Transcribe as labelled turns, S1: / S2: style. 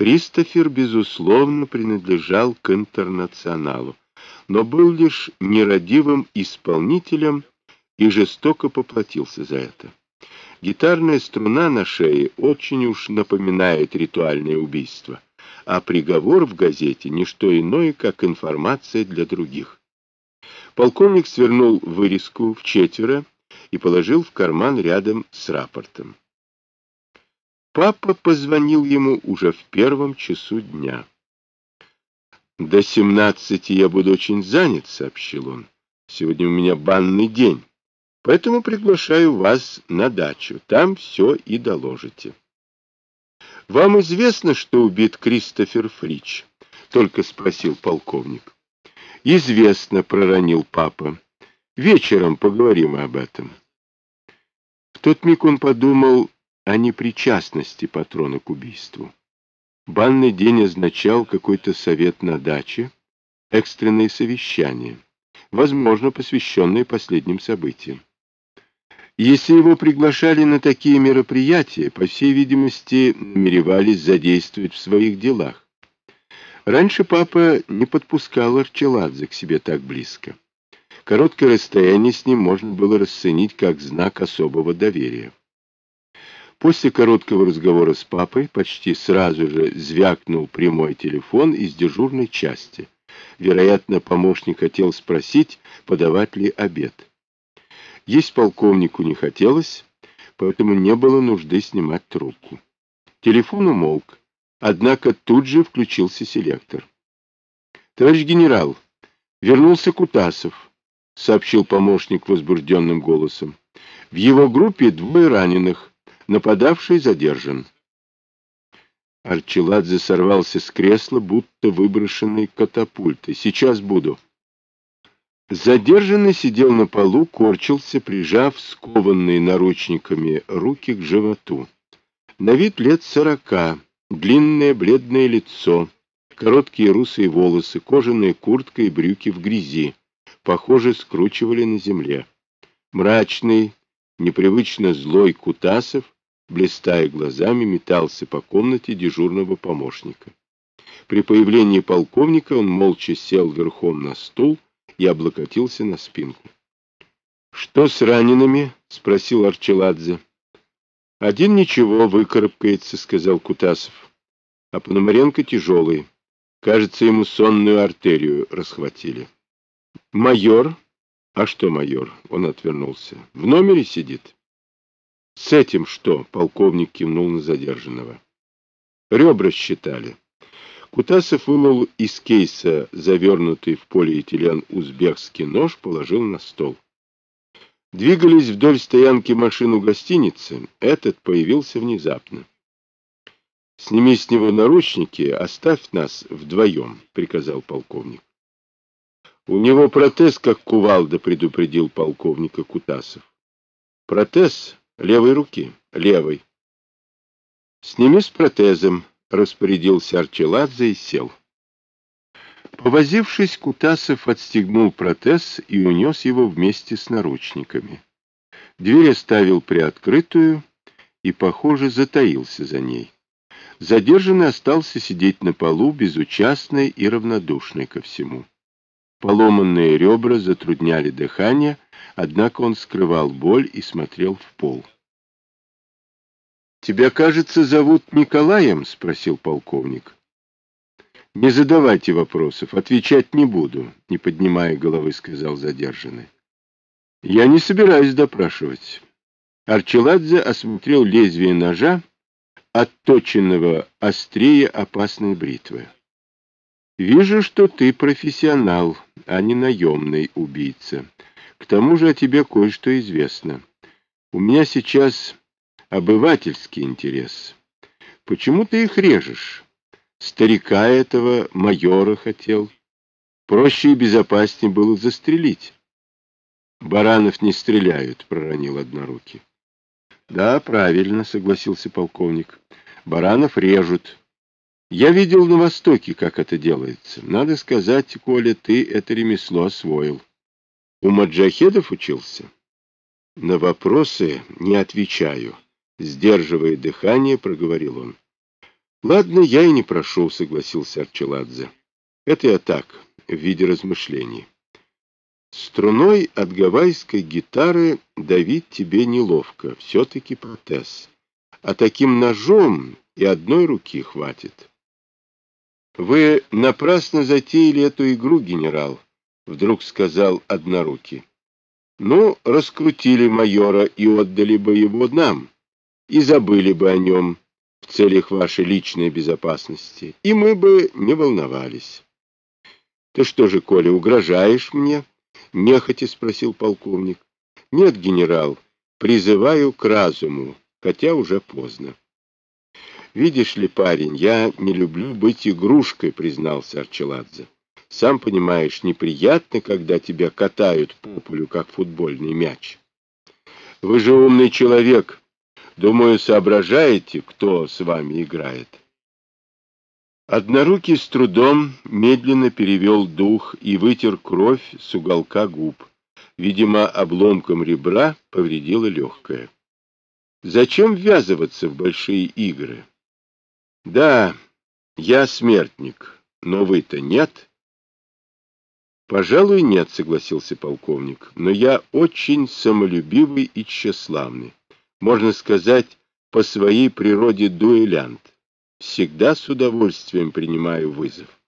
S1: Кристофер, безусловно, принадлежал к интернационалу, но был лишь нерадивым исполнителем и жестоко поплатился за это. Гитарная струна на шее очень уж напоминает ритуальное убийство, а приговор в газете — не что иное, как информация для других. Полковник свернул вырезку в четверо и положил в карман рядом с рапортом. Папа позвонил ему уже в первом часу дня. «До семнадцати я буду очень занят», — сообщил он. «Сегодня у меня банный день, поэтому приглашаю вас на дачу. Там все и доложите». «Вам известно, что убит Кристофер Фрич?» — только спросил полковник. «Известно», — проронил папа. «Вечером поговорим об этом». В тот миг он подумал, о непричастности патрона к убийству. Банный день означал какой-то совет на даче, экстренное совещание, возможно, посвященное последним событиям. Если его приглашали на такие мероприятия, по всей видимости, намеревались задействовать в своих делах. Раньше папа не подпускал Арчеладзе к себе так близко. Короткое расстояние с ним можно было расценить как знак особого доверия. После короткого разговора с папой почти сразу же звякнул прямой телефон из дежурной части. Вероятно, помощник хотел спросить, подавать ли обед. Есть полковнику не хотелось, поэтому не было нужды снимать трубку. Телефон умолк, однако тут же включился селектор. «Товарищ генерал, вернулся Кутасов», — сообщил помощник возбужденным голосом. «В его группе двое раненых». Нападавший задержан. Арчеладзе сорвался с кресла, будто выброшенный катапультой. «Сейчас буду». Задержанный сидел на полу, корчился, прижав скованные наручниками руки к животу. На вид лет сорока, длинное бледное лицо, короткие русые волосы, кожаная куртка и брюки в грязи, похоже, скручивали на земле. Мрачный, непривычно злой Кутасов блистая глазами, метался по комнате дежурного помощника. При появлении полковника он молча сел верхом на стул и облокотился на спинку. — Что с ранеными? — спросил Арчеладзе. — Один ничего, выкарабкается, — сказал Кутасов. — А Пономаренко тяжелый. Кажется, ему сонную артерию расхватили. — Майор? — А что майор? — он отвернулся. — В номере сидит. — с этим что? Полковник кивнул на задержанного. Ребра считали. Кутасов вынул из кейса завернутый в полиэтилен узбекский нож, положил на стол. Двигались вдоль стоянки машину гостиницы. Этот появился внезапно. «Сними с него наручники, оставь нас вдвоем», — приказал полковник. «У него протез, как кувалда», — предупредил полковника Кутасов. «Протез Левой руки. Левой. Сними с протезом, распорядился Арчеладзе и сел. Повозившись, Кутасов отстегнул протез и унес его вместе с наручниками. Дверь оставил приоткрытую и, похоже, затаился за ней. Задержанный остался сидеть на полу, безучастный и равнодушный ко всему. Поломанные ребра затрудняли дыхание, однако он скрывал боль и смотрел в пол. «Тебя, кажется, зовут Николаем?» — спросил полковник. «Не задавайте вопросов, отвечать не буду», — не поднимая головы, сказал задержанный. «Я не собираюсь допрашивать». Арчеладзе осмотрел лезвие ножа, отточенного острее опасной бритвы. «Вижу, что ты профессионал, а не наемный убийца. К тому же о тебе кое-что известно. У меня сейчас обывательский интерес. Почему ты их режешь? Старика этого майора хотел. Проще и безопаснее было застрелить. Баранов не стреляют, проронил однорукий. Да, правильно, согласился полковник. Баранов режут. Я видел на Востоке, как это делается. Надо сказать, Коля, ты это ремесло освоил. У маджахедов учился? На вопросы не отвечаю. Сдерживая дыхание, проговорил он. Ладно, я и не прошу, согласился Арчеладзе. Это я так, в виде размышлений. Струной от гавайской гитары давить тебе неловко, все-таки протез. А таким ножом и одной руки хватит. Вы напрасно затеяли эту игру, генерал, вдруг сказал однорукий. Ну, раскрутили майора и отдали бы его нам, и забыли бы о нем в целях вашей личной безопасности, и мы бы не волновались. Ты что же, Коля, угрожаешь мне? Нехотя спросил полковник. Нет, генерал, призываю к разуму, хотя уже поздно. Видишь ли, парень, я не люблю быть игрушкой, признался Арчеладзе. Сам понимаешь, неприятно, когда тебя катают по полю, как футбольный мяч. Вы же умный человек. Думаю, соображаете, кто с вами играет. Однорукий с трудом медленно перевел дух и вытер кровь с уголка губ. Видимо, обломком ребра повредило легкое. Зачем ввязываться в большие игры? Да, я смертник, но вы-то нет. Пожалуй, нет, согласился полковник, но я очень самолюбивый и тщеславный. Можно сказать, по своей природе дуэлянт всегда с удовольствием принимаю вызов.